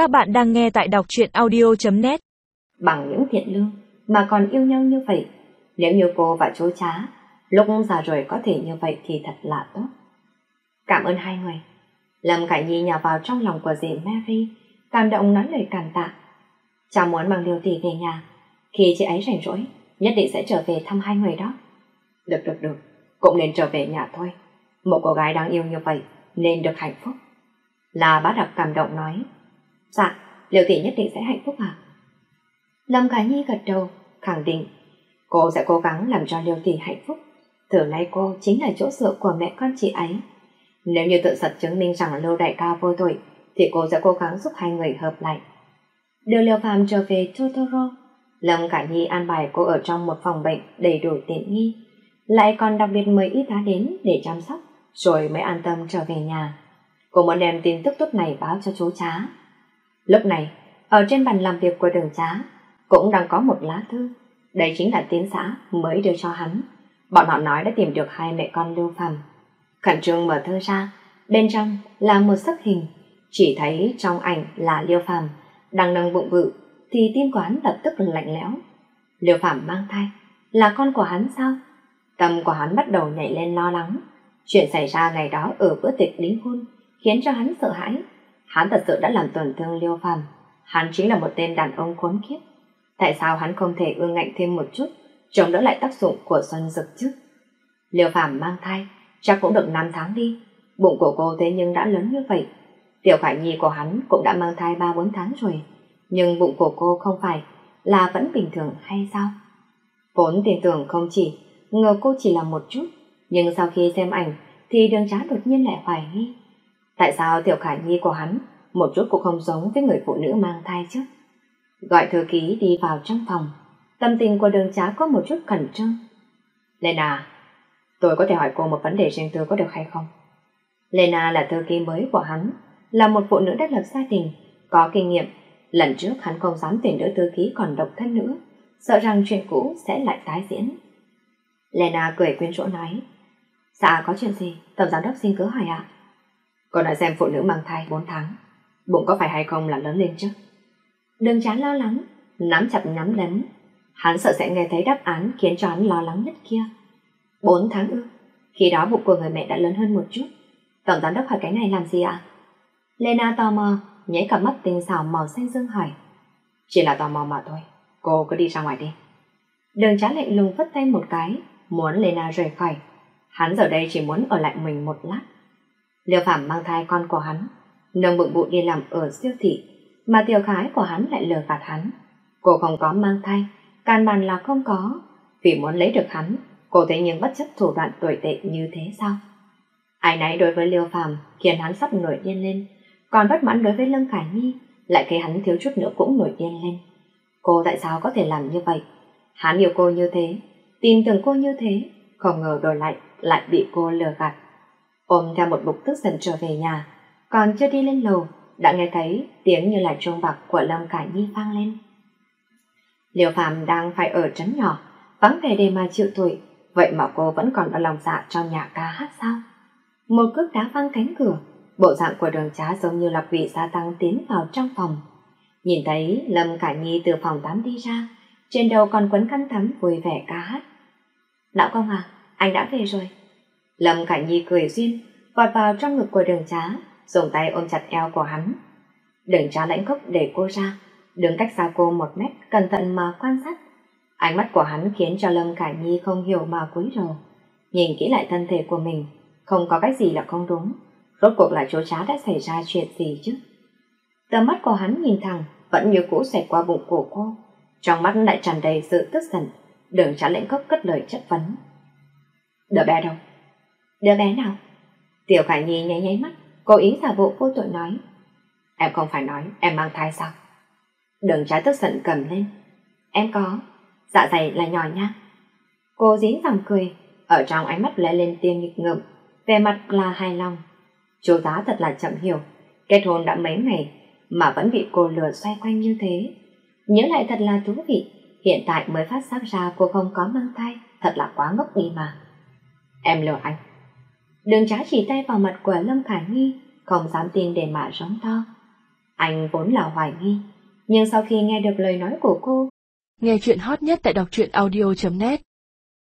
Các bạn đang nghe tại đọc truyện audio.net Bằng những thiện lương mà còn yêu nhau như vậy, nếu như cô và chú chá, lúc già rồi có thể như vậy thì thật là tốt. Cảm ơn hai người. Lâm Khải Nhi nhào vào trong lòng của dì Mary, cảm động nói lời cảm tạ. Cháu muốn mang Liêu Tỷ về nhà, khi chị ấy rảnh rỗi, nhất định sẽ trở về thăm hai người đó. Được được được, cũng nên trở về nhà thôi. Một cô gái đáng yêu như vậy nên được hạnh phúc. Là bá đặc cảm động nói. Dạ, Liễu Tỷ nhất định sẽ hạnh phúc à? Lâm Khải Nhi gật đầu, khẳng định cô sẽ cố gắng làm cho Liêu Tỷ hạnh phúc. Từ nay cô chính là chỗ dựa của mẹ con chị ấy. Nếu như tự sật chứng minh rằng Lưu Đại Cao vô tội, thì cô sẽ cố gắng giúp hai người hợp lại. Đưa Liêu Phàm trở về Totoro, Lâm Khải Nhi an bài cô ở trong một phòng bệnh đầy đủ tiện nghi, lại còn đặc biệt mời y tá đến để chăm sóc, rồi mới an tâm trở về nhà. Cô muốn đem tin tức tốt này báo cho chú cháu. Lúc này, ở trên bàn làm việc của đường Trá, cũng đang có một lá thư. Đây chính là tiến xã mới đưa cho hắn. Bọn họ nói đã tìm được hai mẹ con Lưu Phàm. Khẩn trương mở thư ra, bên trong là một sấp hình, chỉ thấy trong ảnh là Liêu Phàm đang nâng bụng vự thì tim của hắn lập tức lạnh lẽo. Liêu Phàm mang thai, là con của hắn sao? Tâm của hắn bắt đầu nhảy lên lo lắng. Chuyện xảy ra ngày đó ở bữa tiệc đính hôn khiến cho hắn sợ hãi. Hắn thật sự đã làm tổn thương Liêu Phàm. Hắn chính là một tên đàn ông khốn kiếp. Tại sao hắn không thể ương ngạnh thêm một chút, chống đỡ lại tác dụng của Xuân Dực chứ? Liêu Phàm mang thai, chắc cũng được 5 tháng đi. Bụng của cô thế nhưng đã lớn như vậy. Tiểu Khải Nhi của hắn cũng đã mang thai 3-4 tháng rồi. Nhưng bụng của cô không phải là vẫn bình thường hay sao? Vốn tiền tưởng không chỉ, ngờ cô chỉ là một chút. Nhưng sau khi xem ảnh thì đường trá đột nhiên lại hoài nghi. Tại sao Tiểu Khải Nhi của hắn một chút cũng không giống với người phụ nữ mang thai chứ? Gọi thư ký đi vào trong phòng. Tâm tình của đường trá có một chút khẩn trương. Lena, tôi có thể hỏi cô một vấn đề riêng tư có được hay không? Lena là thư ký mới của hắn, là một phụ nữ đã lập gia đình, có kinh nghiệm. Lần trước hắn không dám tuyển nữ thư ký còn độc thân nữa, sợ rằng chuyện cũ sẽ lại tái diễn. Lena cười quyến rũ nói, Dạ có chuyện gì, tổng giám đốc xin cứ hỏi ạ. Cô đã xem phụ nữ mang thai 4 tháng, bụng có phải hay không là lớn lên chứ? Đừng chán lo lắng, nắm chặt nắm đấm. Hắn sợ sẽ nghe thấy đáp án khiến cho hắn lo lắng nhất kia. 4 tháng ư, khi đó bụng của người mẹ đã lớn hơn một chút. Tổng giám đốc hỏi cái này làm gì ạ? Lena tò mò, nháy cả mắt tinh xảo màu xanh dương hỏi. Chỉ là tò mò mà thôi, cô cứ đi ra ngoài đi. Đường trá lạnh lùng vất tay một cái, muốn Lena rời khỏi. Hắn giờ đây chỉ muốn ở lại mình một lát. Liêu Phạm mang thai con của hắn, nâng bụng bụ đi làm ở siêu thị, mà tiểu khái của hắn lại lừa gạt hắn. Cô không có mang thai, can bàn là không có. Vì muốn lấy được hắn, cô thế nhưng bất chấp thủ đoạn tồi tệ như thế sao? Ai nấy đối với Liêu Phàm khiến hắn sắp nổi điên lên, còn bất mãn đối với Lâm Khải Nhi lại khiến hắn thiếu chút nữa cũng nổi điên lên. Cô tại sao có thể làm như vậy? Hắn yêu cô như thế, tin tưởng cô như thế, không ngờ đổi lại lại bị cô lừa gạt. Ôm theo một bụng tức giận trở về nhà, còn chưa đi lên lầu, đã nghe thấy tiếng như là chuông bạc của Lâm Cải Nhi vang lên. Liêu Phạm đang phải ở trấn nhỏ, vắng vẻ để mà chịu tuổi, vậy mà cô vẫn còn ở lòng dạ trong nhà ca hát sao? Một cước đá văng cánh cửa, bộ dạng của đường trá giống như là quỷ gia tăng tiến vào trong phòng. Nhìn thấy Lâm Cải Nhi từ phòng tắm đi ra, trên đầu còn quấn khăn tắm vui vẻ ca hát. Lão công à, anh đã về rồi. Lâm Khải Nhi cười duyên, vọt vào trong ngực của đường trá, dùng tay ôm chặt eo của hắn. Đường trá lãnh cốc để cô ra, đứng cách xa cô một mét, cẩn thận mà quan sát. Ánh mắt của hắn khiến cho Lâm Khải Nhi không hiểu mà cúi đầu. Nhìn kỹ lại thân thể của mình, không có cái gì là không đúng. Rốt cuộc là chỗ trá đã xảy ra chuyện gì chứ? Tầm mắt của hắn nhìn thẳng, vẫn như cũ xẹt qua bụng của cô. Trong mắt lại tràn đầy sự tức giận, đường trá lãnh cốc cất lời chất vấn. Đỡ bé đâu? Đứa bé nào? Tiểu Khải Nhi nháy nháy mắt, cố ý giả bộ vô tội nói. Em không phải nói em mang thai sao? Đường trái tức giận cầm lên. Em có, dạ dày là nhỏ nha. Cô dính dòng cười, ở trong ánh mắt lóe lên tia nghịch ngợm, về mặt là hài lòng. Chú giá thật là chậm hiểu, kết hôn đã mấy ngày mà vẫn bị cô lừa xoay quanh như thế. Nhớ lại thật là thú vị, hiện tại mới phát giác ra cô không có mang thai, thật là quá ngốc đi mà. Em lừa anh. Đường trá chỉ tay vào mặt của Lâm Khả Nhi, không dám tin để mà giống to. Anh vốn là hoài nghi, nhưng sau khi nghe được lời nói của cô, Nghe chuyện hot nhất tại đọc truyện audio.net